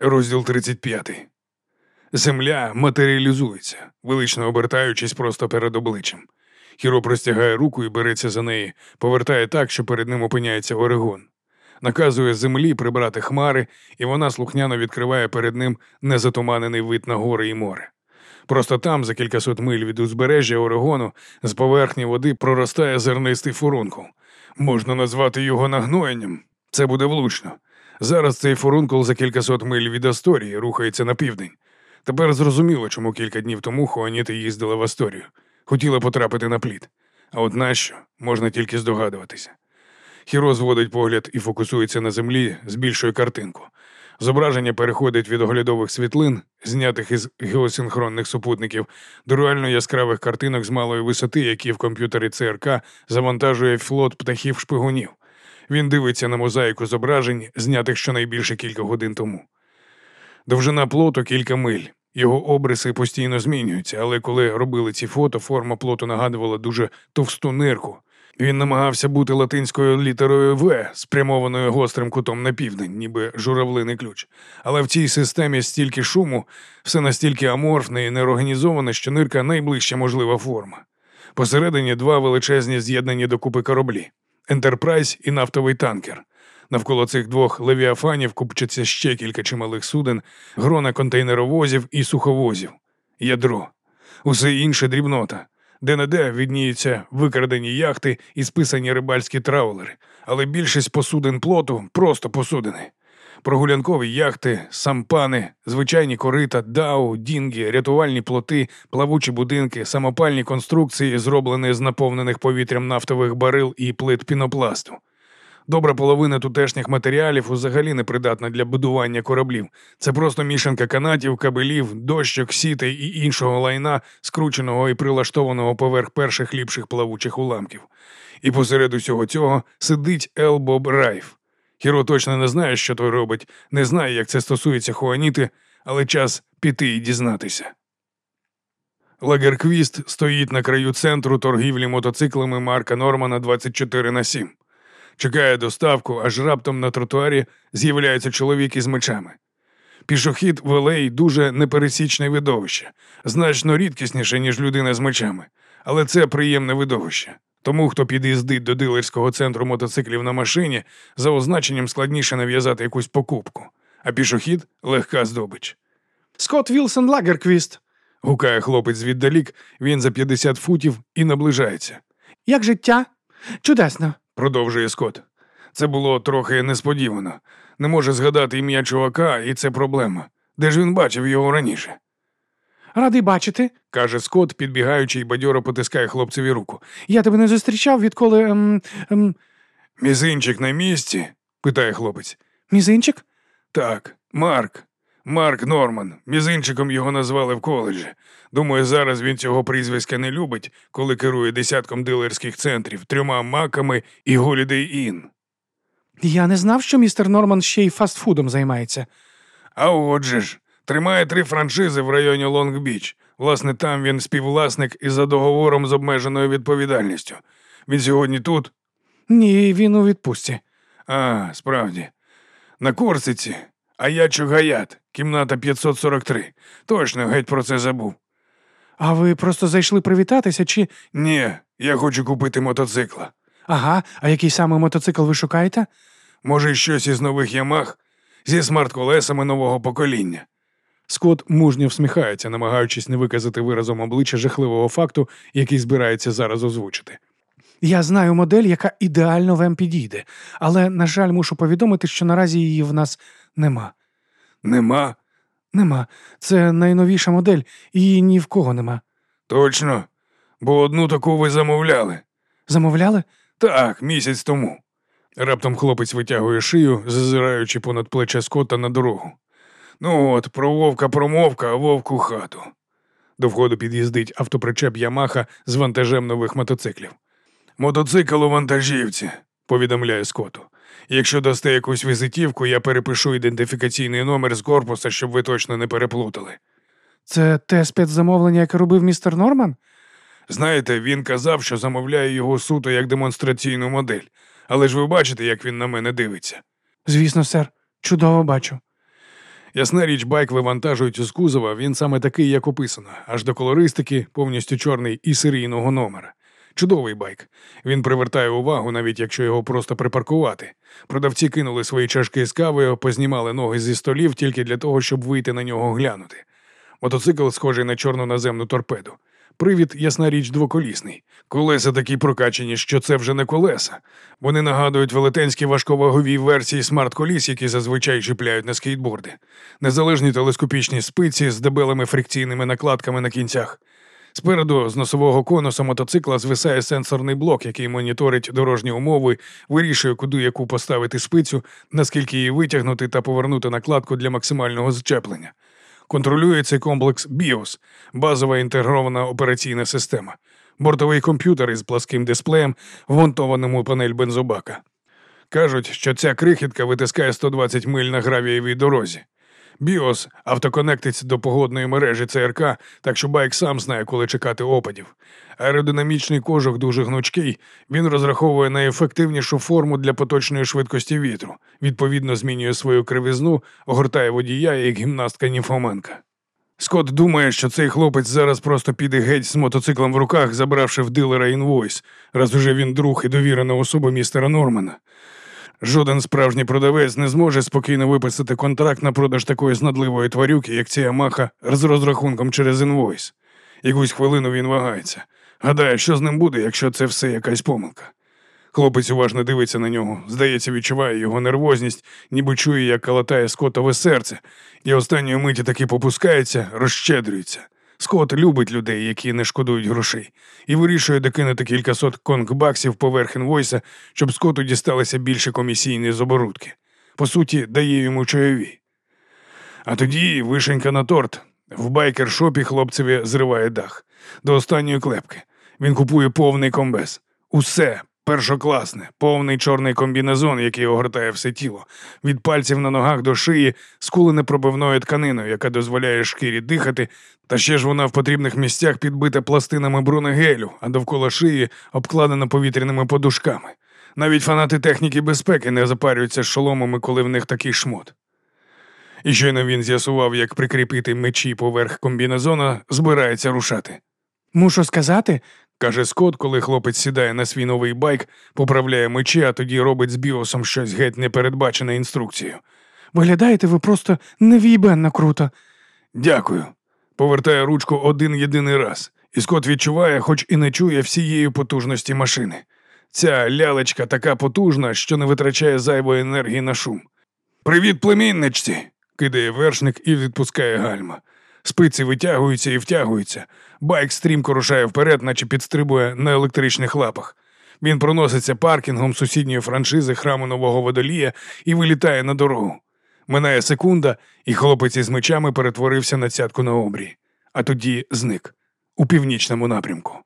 Розділ 35. Земля матеріалізується, велично обертаючись просто перед обличчям. Хіро простягає руку і береться за неї, повертає так, що перед ним опиняється Орегон. Наказує землі прибрати хмари, і вона слухняно відкриває перед ним незатуманений вид на гори і море. Просто там, за кількасот миль від узбережжя Орегону, з поверхні води проростає зернистий фурункул. Можна назвати його нагноєнням. Це буде влучно. Зараз цей фурункул за кількасот миль від Асторії рухається на південь. Тепер зрозуміло, чому кілька днів тому Хуаніта їздила в Асторію. Хотіла потрапити на плід. А от нащо можна тільки здогадуватися. Хіро зводить погляд і фокусується на землі, збільшує картинку. Зображення переходить від оглядових світлин, знятих із геосинхронних супутників, до реально яскравих картинок з малої висоти, які в комп'ютері ЦРК завантажує флот птахів шпигунів. Він дивиться на мозаїку зображень, знятих щонайбільше кілька годин тому. Довжина плоту кілька миль. Його обриси постійно змінюються, але коли робили ці фото, форма плоту нагадувала дуже товсту нирку. Він намагався бути латинською літерою В, спрямованою гострим кутом на південь, ніби журавлиний ключ. Але в цій системі стільки шуму, все настільки аморфне і неорганізоване, що нирка найближча можлива форма. Посередині два величезні з'єднані докупи кораблі Ентерпрайз і нафтовий танкер. Навколо цих двох левіафанів купчаться ще кілька чималих суден, грона контейнеровозів і суховозів, ядро, усе інше дрібнота. Де не де відніються викрадені яхти і списані рибальські траулери, але більшість посудин плоту просто посудини. Прогулянкові яхти, сампани, звичайні корита, дау, дінгі, рятувальні плоти, плавучі будинки, самопальні конструкції, зроблені з наповнених повітрям нафтових барил і плит пінопласту. Добра половина тутешніх матеріалів взагалі не придатна для будування кораблів. Це просто мішанка канатів, кабелів, дощок, сітей і іншого лайна, скрученого і прилаштованого поверх перших ліпших плавучих уламків. І посеред усього цього сидить Ел Боб Райф. Хіро точно не знає, що той робить, не знає, як це стосується Хуаніти, але час піти і дізнатися. Лагерквіст стоїть на краю центру торгівлі мотоциклами Марка Нормана 24 на 7. Чекає доставку, аж раптом на тротуарі з'являється чоловік із мечами. Пішохід в Елей дуже непересічне видовище, значно рідкісніше, ніж людина з мечами, але це приємне видовище. Тому, хто під'їздить до дилерського центру мотоциклів на машині, за означенням складніше нав'язати якусь покупку, а пішохід легка здобич. Скотт Вілсон Лагерквіст. Гукає хлопець звіддалік, він за 50 футів і наближається. Як життя? Чудесно. Продовжує Скотт. Це було трохи несподівано. Не може згадати ім'я чувака, і це проблема. Де ж він бачив його раніше? Радий бачити, каже Скотт, підбігаючи і бадьоро потискає хлопцеві руку. Я тебе не зустрічав, відколи. Ем, ем... Мізинчик на місці? питає хлопець. Мізинчик? Так, Марк. Марк Норман. Мізинчиком його назвали в коледжі. Думаю, зараз він цього прізвиська не любить, коли керує десятком дилерських центрів, трьома маками і Holiday Inn. Я не знав, що містер Норман ще й фастфудом займається. А отже ж, тримає три франшизи в районі Лонг-Біч. Власне, там він співвласник і за договором з обмеженою відповідальністю. Він сьогодні тут? Ні, він у відпустці. А, справді. На Корсиці. А я Чугаят, кімната 543. Точно геть про це забув. А ви просто зайшли привітатися чи. Ні, я хочу купити мотоцикла. Ага, а який саме мотоцикл ви шукаєте? Може, щось із нових ямах зі смарт-колесами нового покоління. Скот мужньо всміхається, намагаючись не виказати виразом обличчя жахливого факту, який збирається зараз озвучити. Я знаю модель, яка ідеально вам підійде, але, на жаль, мушу повідомити, що наразі її в нас нема. Нема? Нема. Це найновіша модель, її ні в кого нема. Точно, бо одну таку ви замовляли. Замовляли? Так, місяць тому. Раптом хлопець витягує шию, зазираючи понад плече скота на дорогу. Ну от, про вовка промовка, а вовку хату. До входу під'їздить автопричеп Ямаха з вантажем нових мотоциклів. Мотоцикл у вантажівці, повідомляє Скоту. Якщо дасте якусь візитівку, я перепишу ідентифікаційний номер з корпуса, щоб ви точно не переплутали. Це те спецзамовлення, яке робив містер Норман? Знаєте, він казав, що замовляє його суто як демонстраційну модель, але ж ви бачите, як він на мене дивиться. Звісно, сер, чудово бачу. Ясна річ, байк вивантажують із кузова, він саме такий, як описано, аж до колористики, повністю чорний і серійного номера. Чудовий байк. Він привертає увагу, навіть якщо його просто припаркувати. Продавці кинули свої чашки з кавою, познімали ноги зі столів тільки для того, щоб вийти на нього глянути. Мотоцикл схожий на чорну наземну торпеду. Привід, ясна річ, двоколісний. Колеса такі прокачені, що це вже не колеса. Вони нагадують велетенські важковагові версії смарт-коліс, які зазвичай чіпляють на скейтборди. Незалежні телескопічні спиці з дебелими фрикційними накладками на кінцях. Спереду з носового конуса мотоцикла звисає сенсорний блок, який моніторить дорожні умови, вирішує, куди яку поставити спицю, наскільки її витягнути та повернути накладку для максимального зчеплення. Контролює цей комплекс BIOS – базова інтегрована операційна система, бортовий комп'ютер із пласким дисплеєм, вмонтованим у панель бензобака. Кажуть, що ця крихітка витискає 120 миль на гравієвій дорозі. BIOS автоконектиться до погодної мережі ЦРК, так що байк сам знає, коли чекати опадів. Аеродинамічний кожух дуже гнучкий, він розраховує найефективнішу форму для поточної швидкості вітру, відповідно змінює свою кривизну, огортає водія як гімнастка Ніфоменка. Скотт думає, що цей хлопець зараз просто піде геть з мотоциклом в руках, забравши в дилера інвойс, раз уже він друг і довірена особа містера Нормана. Жоден справжній продавець не зможе спокійно виписати контракт на продаж такої знадливої тварюки, як ця Ямаха, з розрахунком через інвойс. Якусь хвилину він вагається. Гадає, що з ним буде, якщо це все якась помилка. Хлопець уважно дивиться на нього, здається, відчуває його нервозність, ніби чує, як калатає скотове серце, і останньої миті таки попускається, розщедрюється. Скот любить людей, які не шкодують грошей, і вирішує докинути кількасот конкбаксів поверх інвойса, щоб скоту дісталися більше комісійні з оборудки. По суті, дає йому чайові. А тоді вишенька на торт. В байкер-шопі хлопцеві зриває дах. До останньої клепки. Він купує повний комбез. Усе першокласне, повний чорний комбінезон, який огортає все тіло, від пальців на ногах до шиї, скулене пробивною тканиною, яка дозволяє шкірі дихати, та ще ж вона в потрібних місцях підбита пластинами бронегелю, а довкола шиї обкладена повітряними подушками. Навіть фанати техніки безпеки не запарюються з шоломами, коли в них такий шмот. І щойно він з'ясував, як прикріпити мечі поверх комбінезона, збирається рушати. Мушу сказати, каже Скот, коли хлопець сідає на свій новий байк, поправляє мечі, а тоді робить з біосом щось геть непередбачене інструкцією. виглядаєте ви просто невійбенно круто. Дякую. Повертає ручку один єдиний раз, і Скот відчуває, хоч і не чує всієї потужності машини. Ця лялечка така потужна, що не витрачає зайвої енергії на шум. Привіт, племінничці! кидає вершник і відпускає гальма. Спиці витягуються і втягуються. Байк стрімко рушає вперед, наче підстрибує на електричних лапах. Він проноситься паркінгом сусідньої франшизи храму нового водолія і вилітає на дорогу. Минає секунда, і хлопець із мечами перетворився на цятку на обрій, а тоді зник у північному напрямку.